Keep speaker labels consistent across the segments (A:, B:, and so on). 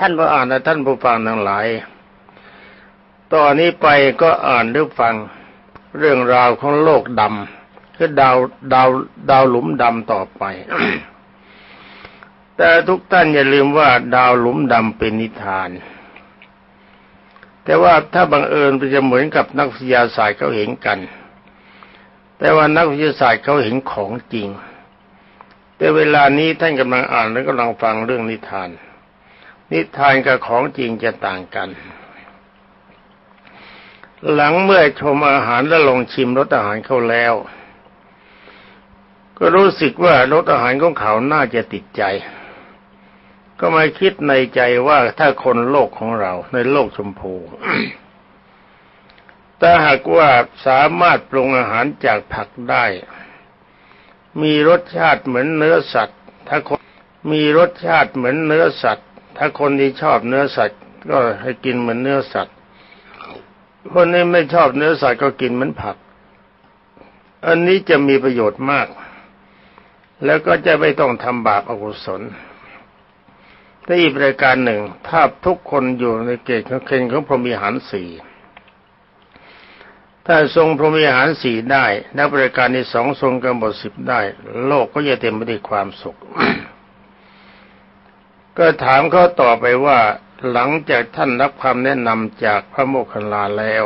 A: ท่านผู้อ่านและท่านผู้ฟังทั้งหลาย ตอนนี้ไปก็อ่านหรือฟังเรื่องราวของโลกดำคือดาวดาวดาวหลุมดำต่อไป แต่ทุกท่านอย่าลืมว่าดาวหลุมดำเป็นนิทาน แต่ว่าถ้าบังเอิญจะเหมือนกับนักวิทยาศาสตร์เขาเห็นกัน แต่ว่านักวิทยาศาสตร์เขาเห็นของจริง แต่เวลานี้ท่านกำลังอ่านและกำลังฟังเรื่องนิทาน นิทานกับของจริงจะต่างกัน หลังเมื่อชมอาหารและลองชิมรสอาหารเขาแล้ว ก็รู้สึกว่ารสอาหารของเขาน่าจะติดใจ ก็มาคิดในใจว่าถ้าคนโลกของเราในโลกชมพูถ้าหากว่าสามารถปรุงอาหารจากผักได้ มีรสชาติเหมือนเนื้อสัตว์ ถ้าคนมีรสชาติเหมือนเนื้อสัตว์ ถ้าคนที่ชอบเนื้อสัตว์ก็ให้กินเหมือนเนื้อสัตว์ คนนี้ไม่ชอบเนื้อสัตว์ก็กินเหมือนผัก อันนี้จะมีประโยชน์มาก แล้วก็จะไม่ต้องทำบาปอกุศลแต่อีกประการหนึ่ง ถ้าทุกคนอยู่ในเกณฑ์ของเคนของพรหมีหารสี่ถ้าทรงพรหมีหารสี่ได้นับประการที่สองทรงกำหนดสิบได้ โลกก็จะเต็มไปด้วยความสุข ก็ถามเขาต่อไปว่าหลังจากท่านรับคำแนะนำจากพระโมคคัลลาแล้ว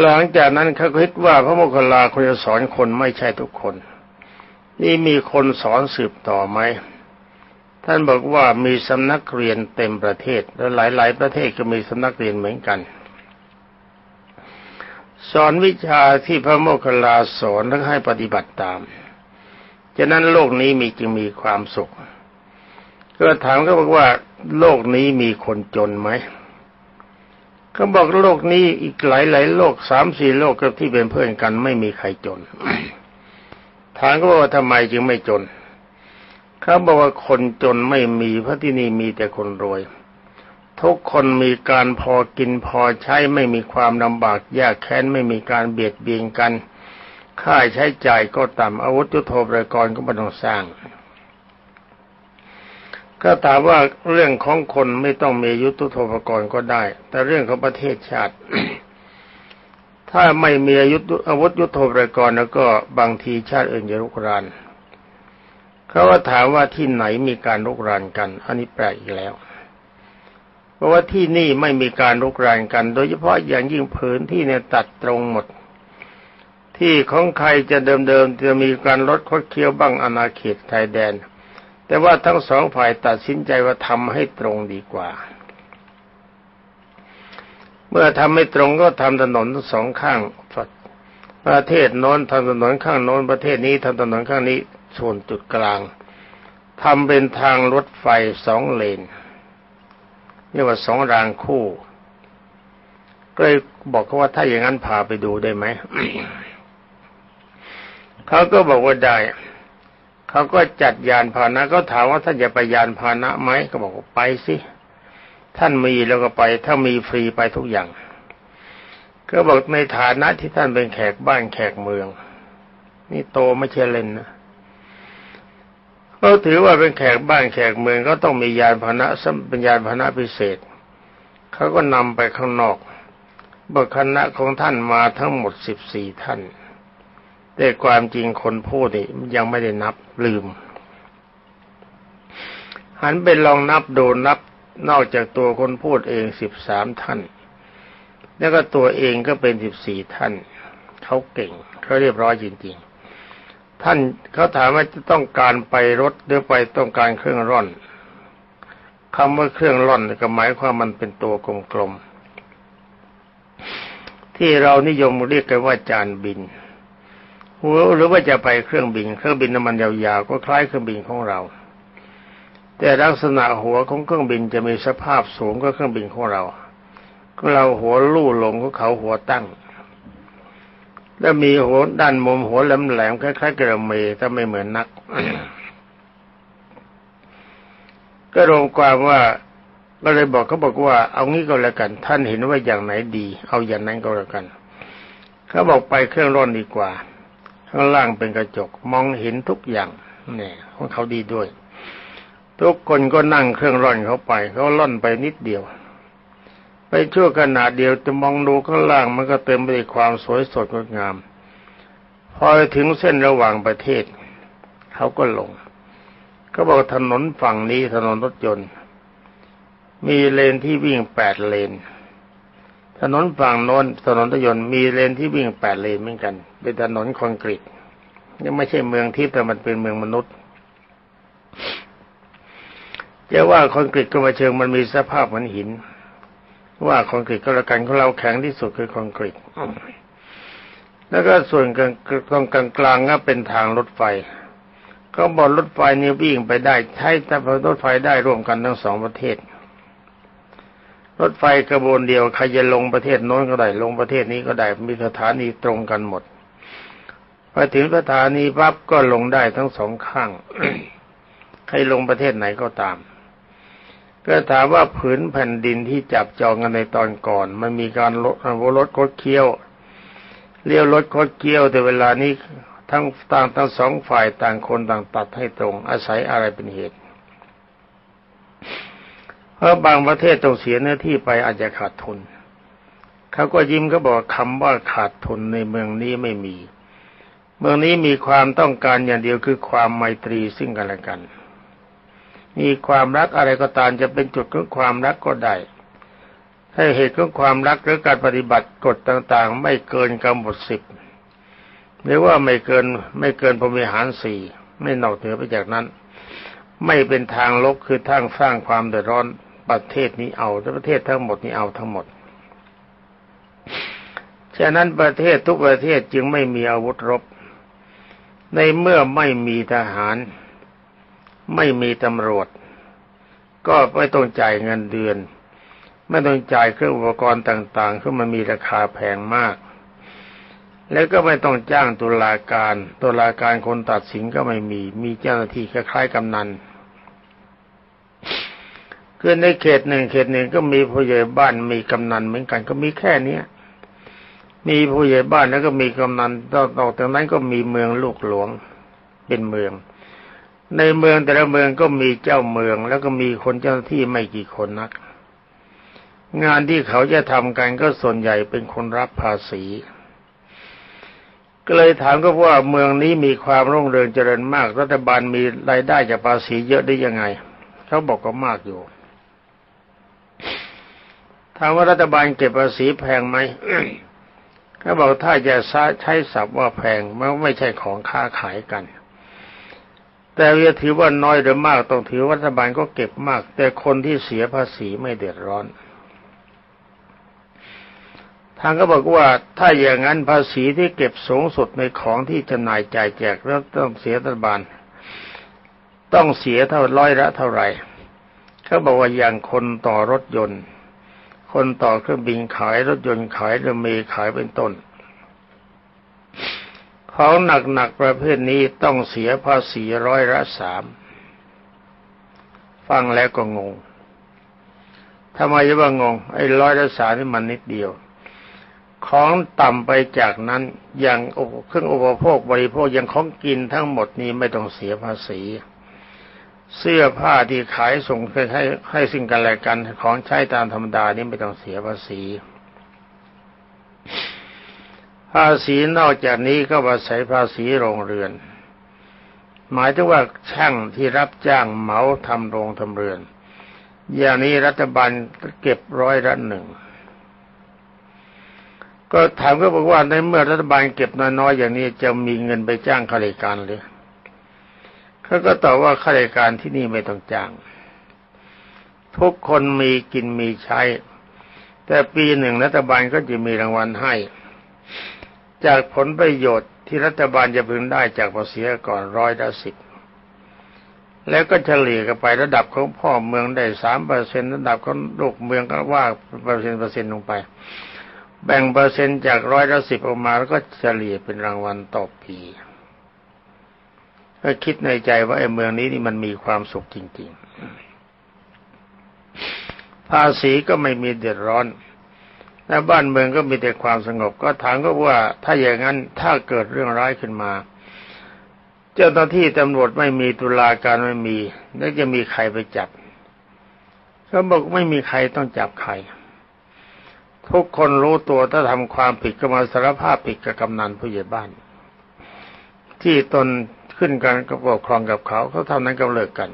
A: หลังจากนั้นเขาคิดว่าพระโมคคัลลาควรจะสอนคนไม่ใช่ทุกคน นี่มีคนสอนสืบต่อไหมท่านบอกว่ามีสำนักเรียนเต็มประเทศ และหลาย ๆ ประเทศก็มีสำนักเรียนเหมือนกัน สอนวิชาที่พระโมคคัลลาสอนและให้ปฏิบัติตาม ฉะนั้นโลกนี้มีจึงมีความสุข ก็ถามเขาบอกว่า โลกนี้มีคนจนไหมเขาบอกโลกนี้อีกหลายหลายโลกสามสี่โลกกับที่เป็นเพื่อนกัน ไม่มีใครจนถามเขาบอกว่าทำไมจึงไม่จนเขาบอกว่าคนจนไม่มีเพราะที่นี่มีแต่คนรวย ทุกคนมีการพอกินพอใช้ไม่มีความลำบากยากแค้นไม่มีการเบียดเบียนกันค่าใช้จ่ายก็ต่ำอาวุธยุทโธปกรณ์ก็ไม่ต้องสร้าง ก็ถามว่าเรื่องของคนไม่ต้องมียุทธโภปกรณ์ก็ได้ แต่เรื่องของประเทศชาติ ถ้าไม่มีอายุอาวุธยุทโธปกรณ์แล้วก็บางทีชาติอื่นจะรุกรานเขาว่าถามว่าที่ไหนมีการรุกรานกัน อันนี้แปลกอีกแล้ว เพราะว่าที่นี่ไม่มีการรุกรานกัน โดยเฉพาะอย่างยิ่งผืนที่เนี่ยตัดตรงหมด ที่ของใครจะเดิมๆจะมีการลดคดเคี้ยวบ้างอาณาเขตไทยแดน แต่ว่าทั้งสองฝ่ายตัดสินใจว่าทำให้ตรงดีกว่า เมื่อทำไม่ตรงก็ทำถนนทั้งสองข้างประเทศโน้นทำถนนข้างโน้นประเทศนี้ทำถนนข้างนี้ส่วนจุดกลางทำเป็นทางรถไฟสองเลนเรียกว่าสองรางคู่ก็เลยบอกเขาว่าถ้าอย่างนั้นพาไปดูได้ไหมเขาก็บอกว่าได้ เขาก็จัดยานพาหนะก็ถามว่าท่านจะไปยานพาหนะไหมก็บอกว่าไปสิ ท่านมีแล้วก็ไป ถ้ามีฟรีไปทุกอย่าง ก็บอกในฐานะที่ท่านเป็นแขกบ้านแขกเมือง นี่โตไม่ใช่เล่นนะก็ถือว่าเป็นแขกบ้านแขกเมืองก็ต้องมียานพาหนะเป็นยานพาหนะพิเศษ เขาก็นำไปข้างนอกบอกคณะของท่านมาทั้งหมดสิบสี่ท่าน แต่ความจริงคนพูดนี่ยังไม่ได้นับลืม หันไปลองนับดูนับนอกจากตัวคนพูดเองสิบสามท่าน แล้วก็ตัวเองก็เป็นสิบสี่ท่าน เขาเก่งเขาเรียบร้อยจริง ๆ ท่านเขาถามว่าจะต้องการไปรถหรือไปต้องการเครื่องร่อนคำว่าเครื่องร่อนก็หมายความมันเป็นตัวกลมๆที่เรานิยมเรียกกันว่าจานบิน หรือว่าจะไปเครื่องบิน เครื่องบินน้ำมันยาวๆก็คล้ายเครื่องบินของเรา แต่ลักษณะหัวของเครื่องบินจะมีสภาพสูงกว่าเครื่องบินของเรา เราหัวลู่ลงของเขาหัวตั้ง แล้วมีหัวด้านมุมหัวแหลมๆคล้ายๆกระเมแต่ไม่เหมือนนัก ก็รวมความว่าก็เลยบอกเขาบอกว่า เอางี้ก็แล้วกัน ท่านเห็นว่าอย่างไหนดี เอาอย่างนั้นก็แล้วกัน เขาบอกไปเครื่องร่อนดีกว่า ข้างล่างเป็นกระจกมองเห็นทุกอย่างเนี่ยของเขาดีด้วย ทุกคนก็นั่งเครื่องร่อนเขาไปเขาล่อนไปนิดเดียว ไปชั่วขนาดเดียวจะมองดูข้างล่างมันก็เต็มไปด้วยความสวยสดงดงาม พอถึงเส้นระหว่างประเทศ เขาก็ลงเขาบอกถนนฝั่งนี้ถนนรถยนต์ มีเลนที่วิ่งแปดเลน ถนนฝั่งโน้นถนนรถยนต์มีเลนที่วิ่งแปดเลนเหมือนกัน เป็นถนนคอนกรีตยังไม่ใช่เมืองทิพย์แต่มันเป็นเมืองมนุษย์จะว่าคอนกรีตก็มาเชิงมันมีสภาพเหมือนหิน ว่าคอนกรีตก็แล้วกันของเราแข็งที่สุดคือคอนกรีตแล้วก็ส่วนกลางตรงกลางกลางก็เป็นทางรถไฟ ก็บอกรถไฟนี้วิ่งไปได้ใช้แต่รถไฟได้ร่วมกันทั้งสองประเทศ รถไฟกระบวนเดียวใครจะลงประเทศโน้นก็ได้ลงประเทศนี้ก็ได้มีสถานีตรงกันหมด พอถึงสถานีปั๊บก็ลงได้ทั้งสองข้างใครลงประเทศไหนก็ตาม ก็ถามว่าผืนแผ่นดินที่จับจองกันในตอนก่อน มันมีการลดรถคดเคี้ยวเลี้ยวรถคดเคี้ยวแต่เวลานี้ทั้งต่างทั้งสองฝ่ายต่างคนต่างตัดให้ตรง อาศัยอะไรเป็นเหตุ เพราะบางประเทศต้องเสียเนื้อที่ไปอาจจะขาดทุน เขาก็ยิ้มเขาบอกคำว่าขาดทุนในเมืองนี้ไม่มี เมืองนี้มีความต้องการอย่างเดียวคือความไมตรีซึ่งกันและกัน มีความรักอะไรก็ตามจะเป็นจุดของความรักก็ได้ถ้าเหตุของความรักหรือการปฏิบัติกฎต่างๆ ไม่เกินกำหนดสิบหรือว่าไม่เกินไม่เกินพรมิหารสี่ไม่นอกเหนือไปจากนั้น ไม่เป็นทางลบคือทางสร้างความเดือดร้อนประเทศนี้เอาแต่ประเทศทั้งหมดนี้เอาทั้งหมดฉะนั้นประเทศทุกประเทศจึงไม่มีอาวุธรบ ในเมื่อไม่มีทหาร ไม่มีตำรวจ ก็ไม่ต้องจ่ายเงินเดือน ไม่ต้องจ่ายเครื่องอุปกรณ์ต่างๆที่มันมีราคาแพงมาก แล้วก็ไม่ต้องจ้างตุลาการตุลาการคนตัดสินก็ไม่มี มีเจ้าหน้าที่คล้ายๆกำนันคือในเขตหนึ่งเขตหนึ่งก็มีผู้ใหญ่บ้านมีกำนันเหมือนกันก็มีแค่เนี้ย มีผู้ใหญ่บ้านแล้วก็มีกำนันต่อจากนั้นก็มีเมืองลูกหลวงเป็นเมือง ในเมืองแต่ละเมืองก็มีเจ้าเมือง แล้วก็มีคนเจ้าหน้าที่ไม่กี่คนนัก งานที่เขาจะทำกันก็ส่วนใหญ่เป็นคนรับภาษี ก็เลยถามก็ว่าเมืองนี้มีความรุ่งเรืองเจริญมาก รัฐบาลมีรายได้จากภาษีเยอะได้ยังไง เขาบอกก็มากอยู่ถามว่ารัฐบาลเก็บภาษีแพงไหม เขาบอกถ้าจะใช้ศัพท์ว่าแพงมันไม่ใช่ของค้าขายกัน แต่จะถือว่าน้อยหรือมากต้องถือรัฐบาลก็เก็บมาก แต่คนที่เสียภาษีไม่เดือดร้อนทางก็บอกว่าถ้าอย่างนั้นภาษีที่เก็บสูงสุดในของที่จำหน่ายจ่ายแจกแล้วต้องเสียรัฐบาล ต้องเสียเท่าร้อยละเท่าไหร่เขาบอกว่าอย่างคนต่อรถยนต์ คนต่อเครื่องบินขายรถยนต์ขายเรือเมย์ขายเป็นต้น ของหนักๆประเภทนี้ต้องเสียภาษีร้อยละสามฟังแล้วก็งงทำไมจะว่างง ไอ้ร้อยละสามนี่มันนิดเดียว ของต่ำไปจากนั้นอย่างเครื่องอุปโภคบริโภคอย่างของกินทั้งหมดนี้ไม่ต้องเสียภาษี เสื้อผ้าที่ขายส่งให้ให้สิ่งกันและกันของใช้ตามธรรมดานี่ไม่ต้องเสียภาษีภาษีนอกจากนี้ก็อาศัยภาษีโรงเรือน หมายถึงว่าช่างที่รับจ้างเหมาทำโรงทำเรือน อย่างนี้รัฐบาลเก็บร้อยละหนึ่งก็ถามก็บอกว่าในเมื่อรัฐบาลเก็บน้อยๆอย่างนี้จะมีเงินไปจ้างข้าราชการหรือ เขาก็ตอบว่าข้าราชการที่นี่ไม่ต้องจ้าง ทุกคนมีกินมีใช้ แต่ปีหนึ่งรัฐบาลก็จะมีรางวัลให้ จากผลประโยชน์ที่รัฐบาลจะพึงได้จากภาษีก่อนร้อยละสิบแล้วก็เฉลี่ยกันไประดับของพ่อเมืองได้สามเปอร์เซ็นต์ระดับของลูกเมืองก็ว่าเปอร์เซ็นต์เปอร์เซ็นต์ลงไป แบ่งเปอร์เซ็นต์จากร้อยละสิบออกมาแล้วก็เฉลี่ยเป็นรางวัลต่อปี ก็คิดในใจว่าไอ้เมืองนี้นี่มันมีความสุขจริง ๆ ภาษีก็ไม่มีเดือดร้อนและบ้านเมืองก็มีแต่ความสงบ ก็ถามก็ว่า ถ้าอย่างนั้นถ้าเกิดเรื่องร้ายขึ้นมา เจ้าหน้าที่ตำรวจไม่มีตุลาการไม่มี แล้วจะมีใครไปจับเขาบอกไม่มีใครต้องจับใคร ทุกคนรู้ตัวถ้าทำความผิดก็มาสารภาพผิดกับกำนันผู้ใหญ่บ้าน ที่ตน ขึ้นกันกับปกครองกับเขาเขาทำนั้นก็เลิกกัน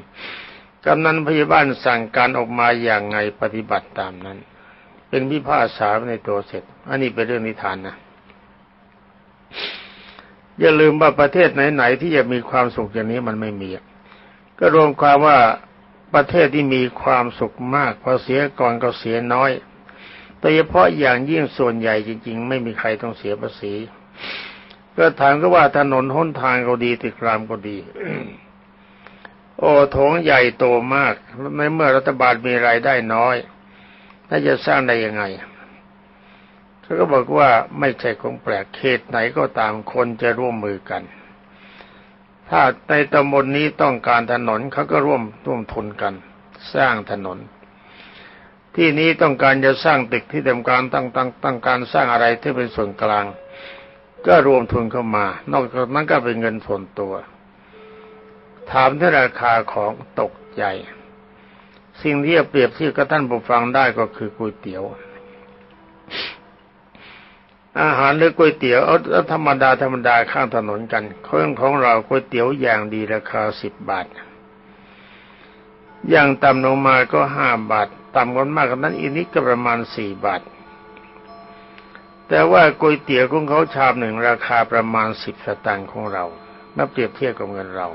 A: กำนันผู้ใหญ่บ้านสั่งการออกมาอย่างไงปฏิบัติตามนั้น เป็นพิพากษาในตัวเสร็จ อันนี้เป็นเรื่องนิทานนะอย่าลืมว่าประเทศไหนๆที่จะมีความสุขอย่างนี้มันไม่มี ก็รวมความว่าประเทศที่มีความสุขมากพอเสียก่อนก็เสียน้อยแต่เฉพาะอย่างยิ่งส่วนใหญ่จริง ๆ ไม่มีใครต้องเสียภาษี ก็ถามก็ว่าถนนหนทางก็ดีติดรามก็ดี โอ้ถงใหญ่โตมากในเมื่อรัฐบาลมีรายได้น้อยถ้าจะสร้างได้ยังไงเขาก็บอกว่าไม่ใช่ของแปลกเขตไหนก็ตามคนจะร่วมมือกัน ถ้าในตำบลนนี้ต้องการถนนเขาก็ร่วมร่วมทุนกัน สร้างถนน ที่นี้ต้องการจะสร้างตึกที่ทำการตั้งตั้งตั้งการสร้างอะไรที่เป็นส่วนกลาง ก็รวมทุนเข้ามา นอกจากนั้นก็เป็นเงินส่วนตัว ถามที่ราคาของตกใจ สิ่งที่จะเปรียบเทียบกับท่านผู้ฟังได้ก็คือก๋วยเตี๋ยว อาหารหรือก๋วยเตี๋ยวเอาธรรมดาธรรมดาข้างถนนกันเครื่องของเราก๋วยเตี๋ยวอย่างดีราคาสิบบาท อย่างต่ำลงมาก็ห้าบาท ต่ำกว่ามากกว่านั้นอีกนิดก็ประมาณสี่บาท แต่ว่าก๋วยเตี๋ยวของเขาชามหนึ่งราคาประมาณสิบสตางค์ของเราเมื่อเปรียบเทียบกับเงินเรา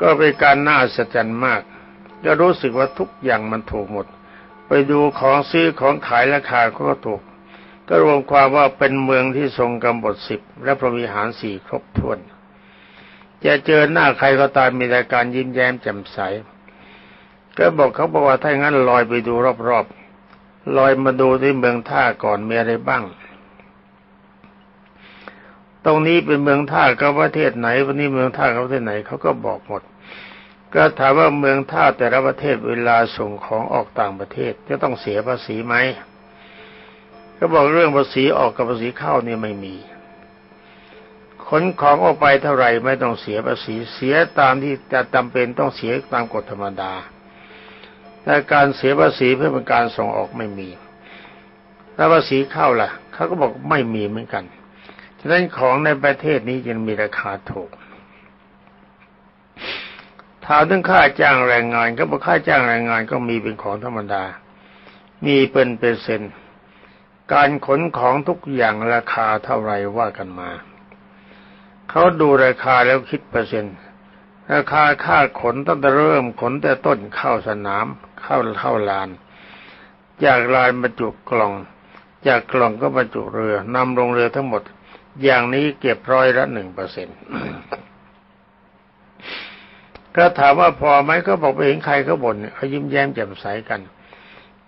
A: ก็เป็นการน่าสัจรรย์มากจะรู้สึกว่าทุกอย่างมันถูกหมด ไปดูของซื้อของขายราคาก็ถูก ก็รวมความว่าเป็นเมืองที่ทรงกำบทสิบและพระวิหารสี่ครบถ้วน จะเจอหน้าใครก็ตามมีแต่การยิ้มแย้มแจ่มใส ก็บอกเขาบอกว่าถ้างั้นลอยไปดูรอบๆ ลอยมาดูที่เมืองท่าก่อนมีอะไรบ้าง ตรงนี้เป็นเมืองท่ากับประเทศไหน วันนี้เมืองท่ากับประเทศไหนเขาก็บอกหมด ก็ถามว่าเมืองท่าแต่ละประเทศเวลาส่งของออกต่างประเทศ จะต้องเสียภาษีไหมก็บอกเรื่องภาษีออกกับภาษีเข้านี่ไม่มีขนของออกไปเท่าไหร่ไม่ต้องเสียภาษีเสียตามที่จะจำเป็นต้องเสียตามกฎธรรมดา แต่การเสียภาษีเพื่อเป็นการส่งออกไม่มี แล้วภาษีเข้าล่ะเขาก็บอกไม่มีเหมือนกันฉะนั้นของในประเทศนี้จึงมีราคาถูกถามถึงค่าจ้างแรงงานก็บอกค่าจ้างแรงงานก็มีเป็นของธรรมดา มีเป็นเปอร์เซ็นต์การขนของทุกอย่างราคาเท่าไรว่ากันมา เขาดูราคาแล้วคิดเปอร์เซ็นต์ราคาค่าขนตั้งแต่เริ่มขนแต่ต้นเข้าสนาม เข้าเข้าลาน จากลานบรรจุกล่อง จากกล่องก็บรรจุเรือนำลงเรือทั้งหมด อย่างนี้เก็บร้อยละหนึ่งเปอร์เซ็นต์ก็ถามว่าพอไหมก็บอกไปเห็นใครก็บ่นเขายิ้มแย้มแจ่มใสกัน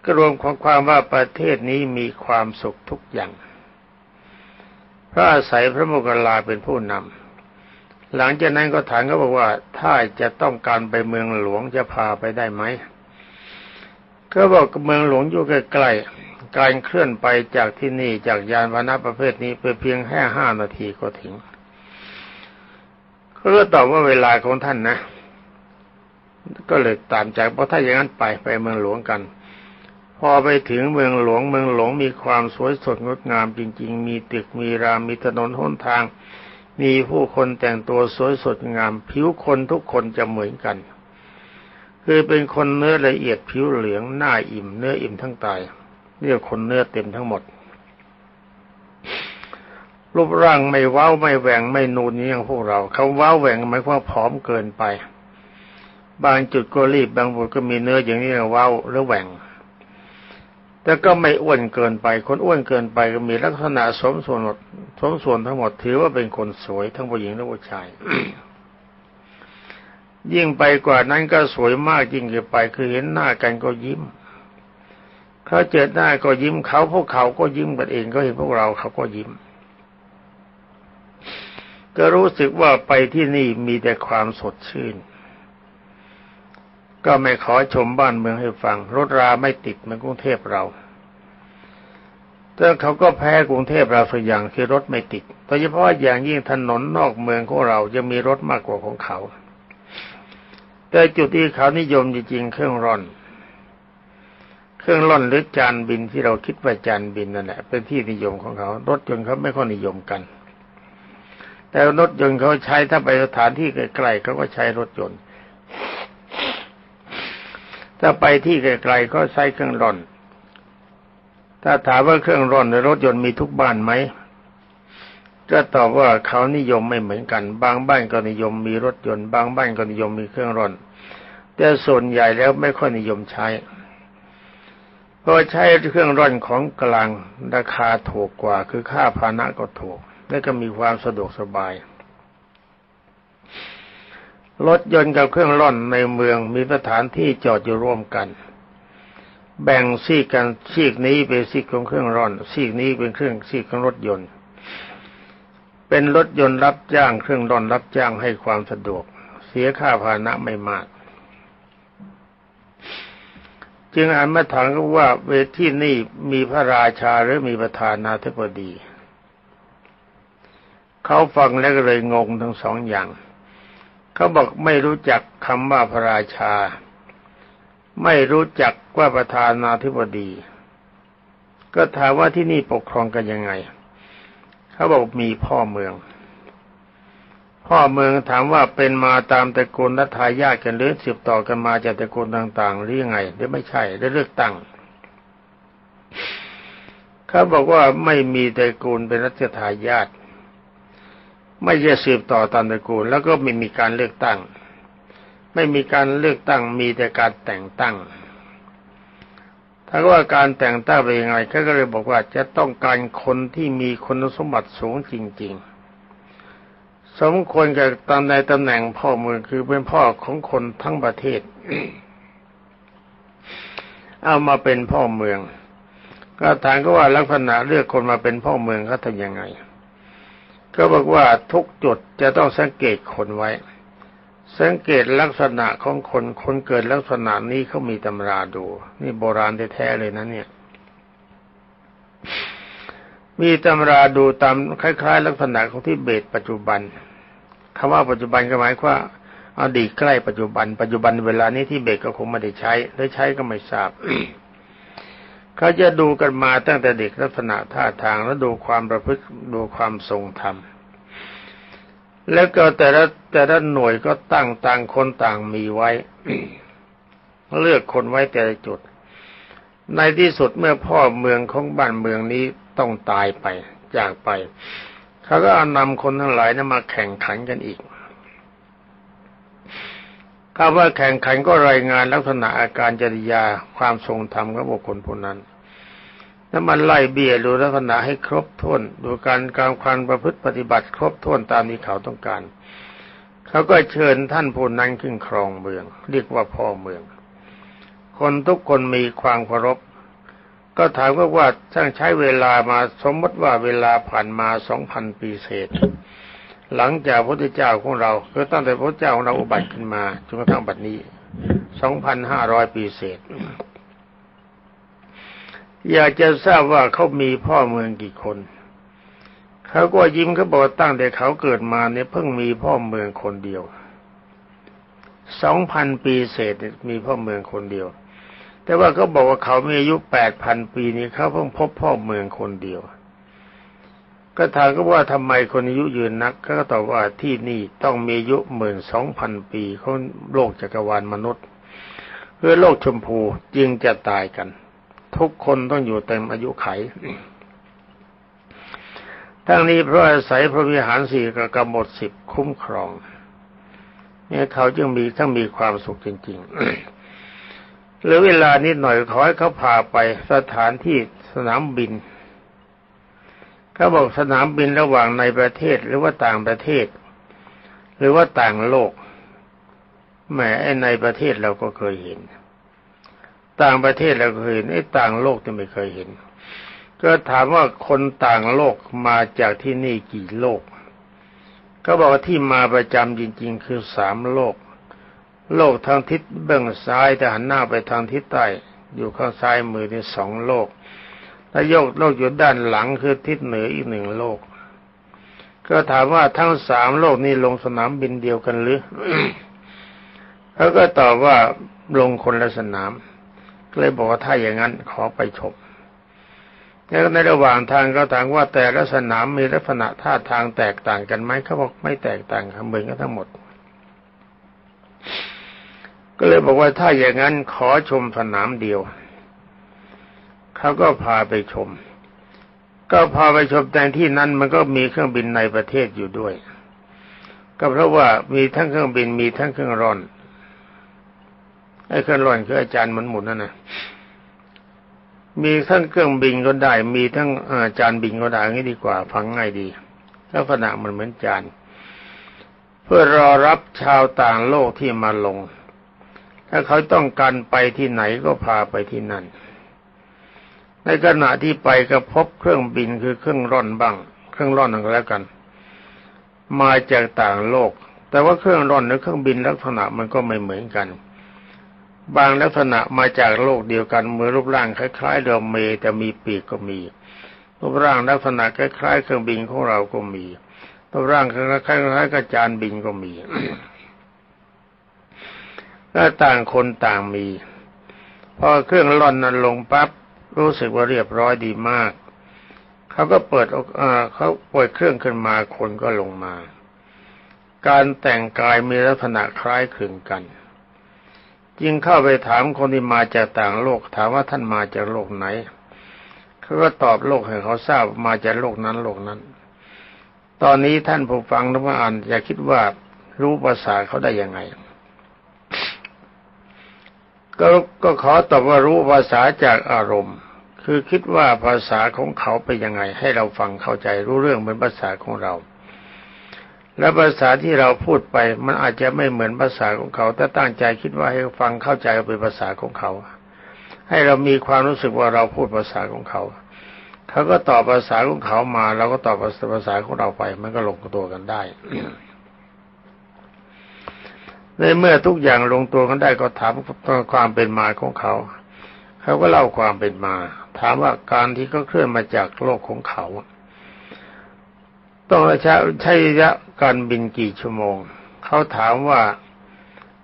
A: ก็รวมความความว่าประเทศนี้มีความสุขทุกอย่าง พระอาศัยพระโมคคัลลาเป็นผู้นำหลังจากนั้นก็ถามเขาบอกว่าถ้าจะต้องการไปเมืองหลวงจะพาไปได้ไหม ก็บอกเมืองหลวงอยู่ใกล้ๆการเคลื่อนไปจากที่นี่จากยานพาหนะประเภทนี้ไปเพียงแค่ห้านาทีก็ถึงเขาก็ตอบว่าเวลาของท่านนะ ก็เลยตามใจเพราะถ้าอย่างนั้นไปไปเมืองหลวงกัน พอไปถึงเมืองหลวงเมืองหลวงมีความสวยสดงดงามจริง ๆ มีตึกมีรามมีถนนหนทาง มีผู้คนแต่งตัวสวยสดงาม ผิวคนทุกคนจะเหมือนกัน คือเป็นคนเนื้อละเอียดผิวเหลืองหน้าอิ่ม เนื้ออิ่มทั้งตายเรียกคนเนื้อเต็มทั้งหมด รูปร่างไม่เว้าไม่แหว่งไม่นูนอย่างพวกเราเขาเว้าแหว่งหมายความผอมเกินไป บางจุดก็รีบบางจุดก็มีเนื้ออย่างนี้เว้าหรือแหว่งแต่ก็ไม่อ้วนเกินไป คนอ้วนเกินไปก็มีลักษณะสมส่วนหมดสมส่วนทั้งหมดถือว่าเป็นคนสวยทั้งผู้หญิงและผู้ชาย ยิ่งไปกว่านั้นก็สวยมากยิ่งขึ้นไปคือเห็นหน้ากันก็ยิ้มเขาเจอหน้าก็ยิ้มเขาพวกเขาก็ยิ้มกันเองก็เห็นพวกเราเขาก็ยิ้ม ก็รู้สึกว่าไปที่นี่มีแต่ความสดชื่น ก็ไม่ขอชมบ้านเมืองให้ฟัง รถราไม่ติดเหมือนกรุงเทพเราแต่เขาก็แพ้กรุงเทพเราสักอย่างคือรถไม่ติดโดยเฉพาะอย่างยิ่งถนนนอกเมืองของเราจะมีรถมากกว่าของเขา แต่จุดที่เขานิยมจริงๆเครื่องร่อน เครื่องร่อนหรือจานบินที่เราคิดว่าจานบินนั่นแหละเป็นที่นิยมของเขา รถยนต์เขาไม่ค่อยนิยมกัน แต่รถยนต์เขาใช้ถ้าไปสถานที่ไกลๆเขาก็ใช้รถยนต์ถ้าไปที่ไกลๆก็ใช้เครื่องร่อน ถ้าถามว่าเครื่องร่อนในรถยนต์มีทุกบ้านไหม ก็ตอบว่าเขานิยมไม่เหมือนกัน บางบ้านก็นิยมมีรถยนต์ บางบ้านก็นิยมมีเครื่องร่อนแต่ส่วนใหญ่แล้วไม่ค่อยนิยมใช้ เพราะใช้เครื่องร่อนของกลางราคาถูกกว่า คือค่าพาหนะก็ถูก และก็มีความสะดวกสบาย รถยนต์กับเครื่องร่อนในเมืองมีสถานที่จอดอยู่ร่วมกัน แบ่งซีกกันซีกนี้เป็นซีกของเครื่องร่อน ซีกนี้เป็นเครื่องซีกของรถยนต์ เป็นรถยนต์รับจ้างเครื่องร่อนรับจ้างให้ความสะดวก เสียค่าพาหนะไม่มาก จึงอ่านมาถามก็ว่าเวที่นี่มีพระราชาหรือมีประธานาธิบดี เขาฟังแล้วก็เลยงงทั้งสองอย่าง เขาบอกไม่รู้จักคำว่าพระราชา ไม่รู้จักว่าประธานาธิบดี ก็ถามว่าที่นี่ปกครองกันยังไง เขาบอกมีพ่อเมือง พ่อเมืองถามว่าเป็นมาตามตระกูลนัทายาทกันหรือสืบต่อกันมาจากตระกูลต่างๆหรือยังไงหรือไม่ใช่ได้เลือกตั้งเขาบอกว่าไม่มีตระกูลเป็นรัชทายาทไม่ใช่สืบต่อตามตระกูล แล้วก็ไม่มีการเลือกตั้ง ไม่มีการเลือกตั้งมีแต่การแต่งตั้ง ถ้าว่าการแต่งตั้งเป็นยังไงเขาก็เลยบอกว่าจะต้องการคนที่มีคุณสมบัติสูงจริง ๆ สมควรกับตำในตำแหน่งพ่อเมืองคือเป็นพ่อของคนทั้งประเทศ เอามาเป็นพ่อเมือง ก็ถามก็ว่าลักษณะเลือกคนมาเป็นพ่อเมืองเขาทำยังไง ก็บอกว่าทุกจุดจะต้องสังเกตคนไว้ สังเกตลักษณะของคนคนเกิดลักษณะนี้เขามีตำราดู นี่โบราณแท้ๆเลยนะเนี่ย มีตำราดูตามคล้าย ๆ ลักษณะของที่เบตปัจจุบันคำว่าปัจจุบันก็หมายว่าอดีตใกล้ปัจจุบัน ปัจจุบันเวลานี้ที่เบตก็คงไม่ได้ใช้หรือใช้ก็ไม่ทราบเขาจะดูกันมาตั้งแต่เด็กลักษณะท่าทางแล้วดูความประพฤติดูความทรงธรรม แล้วก็แต่ละแต่ละหน่วยก็ตั้งต่างคนต่างมีไว้ เลือกคนไว้แต่ละจุด ในที่สุดเมื่อพ่อเมืองของบ้านเมืองนี้ต้องตายไปจากไป เขาก็นำคนทั้งหลายนั้นมาแข่งขันกันอีกคำว่าแข่งขันก็รายงานลักษณะอาการจริยาความทรงธรรมของบุคคลผู้นั้น แล้วมันไล่เบี้ยดูลักษณะให้ครบถ้วนดูการการความประพฤติปฏิบัติครบถ้วนตามที่เขาต้องการ เขาก็เชิญท่านผู้นั้นขึ้นครองเมือง เรียกว่าพ่อเมือง คนทุกคนมีความเคารพก็ถามว่าว่าช่างใช้เวลามาสมมติว่าเวลาผ่านมาสองพันปีเศษ หลังจากพระพุทธเจ้าของเราคือตั้งแต่พระเจ้าของเราอุบัติขึ้นมาจนกระทั่งบัดนี้สองพันห้าร้อยปีเศษ อยากจะทราบว่าเขามีพ่อเมืองกี่คน เขาก็ยิ้มเขาบอกตั้งแต่เขาเกิดมาเนี่ยเพิ่งมีพ่อเมืองคนเดียวสองพันปีเศษมีพ่อเมืองคนเดียว แต่ว่าเขาบอกว่าเขามีอายุแปดพันปีนี้เขาเพิ่งพบพ่อเมืองคนเดียว ก็ถามก็ว่าทำไมคนอายุยืนนักเขาก็ตอบว่าที่นี่ต้องมีอายุหมื่นสองพันปีของโลกจักรวาลมนุษย์เพื่อโลกชมพูจึงจะตายกัน ทุกคนต้องอยู่เต็มอายุไข ทั้งนี้เพราะอาศัยพระวิหารสี่กับกำหนดสิบคุ้มครอง เนี่ยเขาจึงมีทั้งมีความสุขจริง ๆ หรือเวลานิดหน่อยขอให้เขาพาไปสถานที่สนามบินเขาบอกสนามบินระหว่างในประเทศหรือว่าต่างประเทศ หรือว่าต่างโลกแม้ในประเทศเราก็เคยเห็น ต่างประเทศเราเคยเห็นไอ้ต่างโลกจะไม่เคยเห็น ก็ถามว่าคนต่างโลกมาจากที่นี่กี่โลก ก็บอกว่าที่มาประจำจริง ๆ คือสามโลก โลกทางทิศเบื้องซ้ายแต่หันหน้าไปทางทิศใต้ อยู่ข้างซ้ายมือนี่สองโลกถ้าโยกโลกอยู่ด้านหลังคือทิศเหนืออีกหนึ่งโลก ก็ถามว่าทั้งสามโลกนี้ลงสนามบินเดียวกันหรือเขาก็ตอบว่าลงคนละสนาม เลยบอกว่าถ้าอย่างนั้นขอไปชมแล้วในระหว่างทางก็ถามว่าแต่ละสนามมีลักษณะท่าทางแตกต่างกันไหมเขาบอกไม่แตกต่างเหมือนกันทั้งหมด ก็เลยบอกว่าถ้าอย่างนั้นขอชมสนามเดียวเขาก็พาไปชม ก็พาไปชมแต่ที่นั้นมันก็มีเครื่องบินในประเทศอยู่ด้วย ก็เพราะว่ามีทั้งเครื่องบินมีทั้งเครื่องร่อน ไอ้เครื่องร่อนคืออาจารย์มันหมุนนั่นน่ะมีทั้งเครื่องบินก็ได้ มีทั้งอาจารย์บินก็ได้งี้ดีกว่า ฟังง่ายดีลักษณะมันเหมือนจาน เพื่อรอรับชาวต่างโลกที่มาลง ถ้าเขาต้องการไปที่ไหนก็พาไปที่นั่น ในขณะที่ไปก็พบเครื่องบินคือเครื่องร่อนบ้าง เครื่องร่อนก็แล้วกัน มาจากต่างโลก แต่ว่าเครื่องร่อนหรือเครื่องบินลักษณะมันก็ไม่เหมือนกัน บางลักษณะมาจากโลกเดียวกันเมื่อรูปร่างคล้ายๆเรือเมแต่มีปีกก็มี รูปร่างลักษณะคล้ายๆเครื่องบินของเราก็มี รูปร่างคล้ายๆกับจานบินก็มีก็ต่างคนต่างมี พอเครื่องร่อนนั้นลงปั๊บรู้สึกว่าเรียบร้อยดีมาก เขาก็เปิดเขาเปิดเครื่องขึ้นมาคนก็ลงมา การแต่งกายมีลักษณะคล้ายคลึงกัน จึงเข้าไปถามคนที่มาจากต่างโลก ถามว่าท่านมาจากโลกไหน เขาก็ตอบโลกให้เขาทราบมาจากโลกนั้นโลกนั้น ตอนนี้ท่านผู้ฟังนึกว่าอ่านอย่าคิดว่ารู้ภาษาเขาได้ยังไง ก็ก็ขอตอบว่ารู้ภาษาจากอารมณ์ คือคิดว่าภาษาของเขาเป็นยังไง ให้เราฟังเข้าใจรู้เรื่องเหมือนภาษาของเรา และภาษาที่เราพูดไปมันอาจจะไม่เหมือนภาษาของเขาแต่ตั้งใจคิดว่าให้ฟังเข้าใจเป็นภาษาของเขา ให้เรามีความรู้สึกว่าเราพูดภาษาของเขา เขาก็ตอบภาษาของเขามาเราก็ตอบภาษาของเราไป มันก็ลงตัวกันได้ในเมื่อทุกอย่างลงตัวกันได้ก็ถามความเป็นมาของเขา เขาก็เล่าความเป็นมา ถามว่าการที่เขาเคลื่อนมาจากโลกของเขา ต้องใช้ใช้ระยะการบินกี่ชั่วโมง เขาถามว่า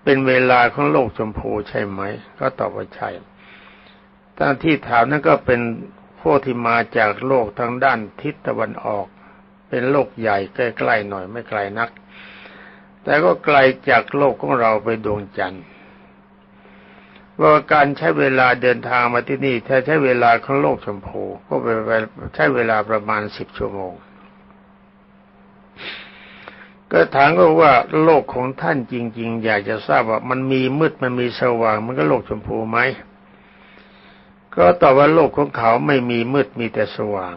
A: เป็นเวลาของโลกชมพูใช่ไหม ก็ตอบว่าใช่ตอนที่ถามนั้นก็เป็นพวกที่มาจากโลกทางด้านทิศตะวันออก เป็นโลกใหญ่ใกล้ๆหน่อยไม่ไกลนัก แต่ก็ไกลจากโลกของเราไปดวงจันทร์ว่าการใช้เวลาเดินทางมาที่นี่ถ้าใช้เวลาของโลกชมพูก็ไปใช้เวลาประมาณสิบชั่วโมง ก็ถามก็ว่าโลกของท่านจริง ๆ อยากจะทราบว่ามันมีมืดมันมีสว่าง มันก็โลกชมพูไหมก็ตอบว่าโลกของเขาไม่มีมืดมีแต่สว่าง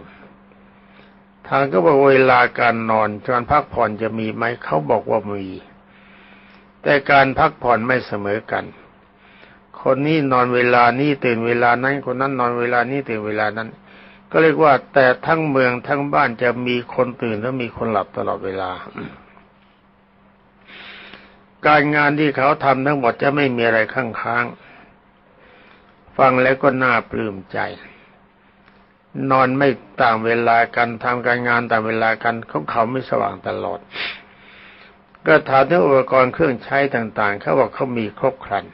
A: ทางก็บอกเวลาการนอนการพักผ่อนจะมีไหมเขาบอกว่ามี แต่การพักผ่อนไม่เสมอกัน คนนี้นอนเวลานี้ตื่นเวลานั้นคนนั้นนอนเวลานี้ตื่นเวลานั้น ก็เรียกว่าแต่ทั้งเมืองทั้งบ้านจะมีคนตื่นและมีคนหลับตลอดเวลา การงานที่เขาทำทั้งหมดจะไม่มีอะไรข้างค้างฟังแล้วก็น่าปลื้มใจ นอนไม่ต่างเวลากันทำการงานต่างเวลากันเขาเขาไม่สว่างตลอด ก็ถามถึงอุปกรณ์เครื่องใช้ต่างๆ เขาบอกเขามีครบครัน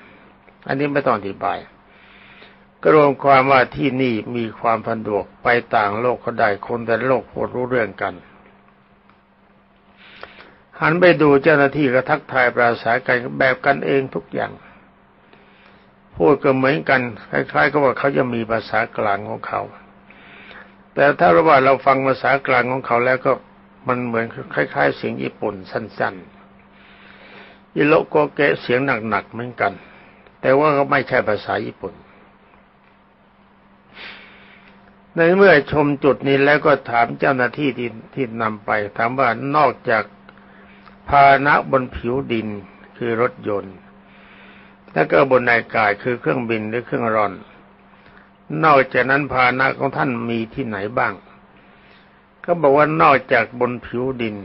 A: อันนี้ไม่ต้องอธิบายก็รวมความว่าที่นี่มีความสะดวกไปต่างโลกเขาได้คนแต่โลกพูดรู้เรื่องกัน หันไปดูเจ้าหน้าที่ก็ทักทายปราศัยกันแบบกันเองทุกอย่าง พูดก็เหมือนกัน คล้ายๆกับว่าเขาจะมีภาษากลางของเขา แต่ถ้าเราว่าเราฟังภาษากลางของเขาแล้วก็มันเหมือนคล้าย ๆ เสียงญี่ปุ่นสั้นๆอิโลโกเกะเสียงหนักๆเหมือนกัน แต่ว่าก็ไม่ใช่ภาษาญี่ปุ่นในเมื่อชมจุดนี้แล้วก็ถามเจ้าหน้าที่ที่ที่นำไป ถามว่านอกจาก พาหนะบนผิวดินคือรถยนต์ แล้วก็บนอากาศคือเครื่องบินหรือเครื่องร่อน นอกจากนั้นภาณะของท่านมีที่ไหนบ้าง ก็บอกว่านอกจากบนผิวดิน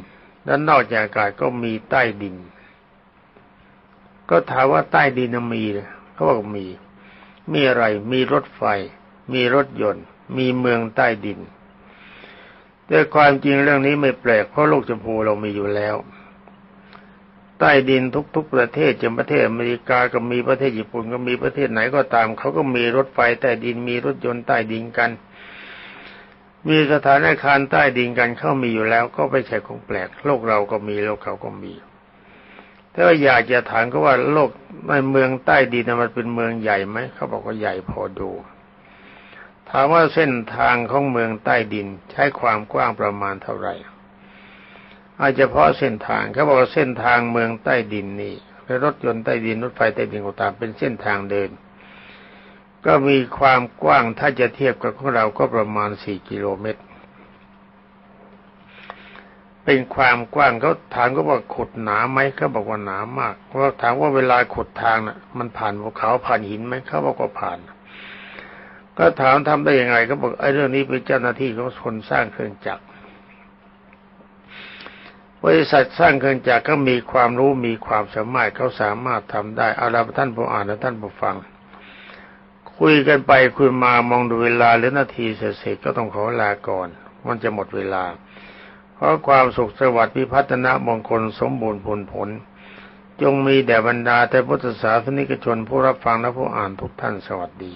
A: และนอกจากอากาศก็มีใต้ดิน ก็ถามว่าใต้ดินมีเขาบอกมี มีอะไร มีรถไฟ มีรถยนต์ มีเมืองใต้ดินแต่ความจริงเรื่องนี้ไม่แปลกเพราะโลกชมพูเรามีอยู่แล้ว ใต้ดินทุก ๆ ประเทศจะประเทศอเมริกาก็มีประเทศญี่ปุ่นก็มีประเทศไหนก็ตามเขาก็มีรถไฟใต้ดินมีรถยนต์ใต้ดินกัน มีสถานอาคารใต้ดินกันเขามีอยู่แล้ว ก็ไม่ใช่ของแปลก โลกเราก็มีโลกเขาก็มีแต่ว่าอยากจะถามก็ว่าโลกในเมืองใต้ดินมันเป็นเมืองใหญ่ไหมเขาบอกว่าใหญ่พอดู ถามว่าเส้นทางของเมืองใต้ดินใช้ความกว้างประมาณเท่าไหร่ อาจจะเพราะเส้นทางเขาบอกว่าเส้นทางเมืองใต้ดินนี่รถยนต์ใต้ดินรถไฟใต้ดินก็ตามเป็นเส้นทางเดิน ก็มีความกว้างถ้าจะเทียบกับของเราก็ประมาณสี่กิโลเมตร เป็นความกว้างเขาถามก็บอกขุดหนาไหมเขาบอกว่าหนามากเพราะถามว่าเวลาขุดทางน่ะ มันผ่านภูเขาผ่านหินไหมเขาบอกว่าผ่านก็ถามทำได้ยังไงก็บอกไอ้เรื่องนี้เป็นเจ้าหน้าที่ของคนสร้างเครื่องจักร บริษัทสร้างเครื่องจักรก็มีความรู้มีความสามารถเขาสามารถทำได้เอาละท่านผู้อ่านและท่านผู้ฟัง คุยกันไปคุยมามองดูเวลาหรือนาทีเสร็จก็ต้องขอลาก่อน มันจะหมดเวลา เพราะความสุขสวัสดิ์พิพัฒนามงคลสมบูรณ์ผลผล จงมีแด่บรรดาแต่พุทธศาสนิกชนผู้รับฟังและผู้อ่านทุกท่านสวัสดี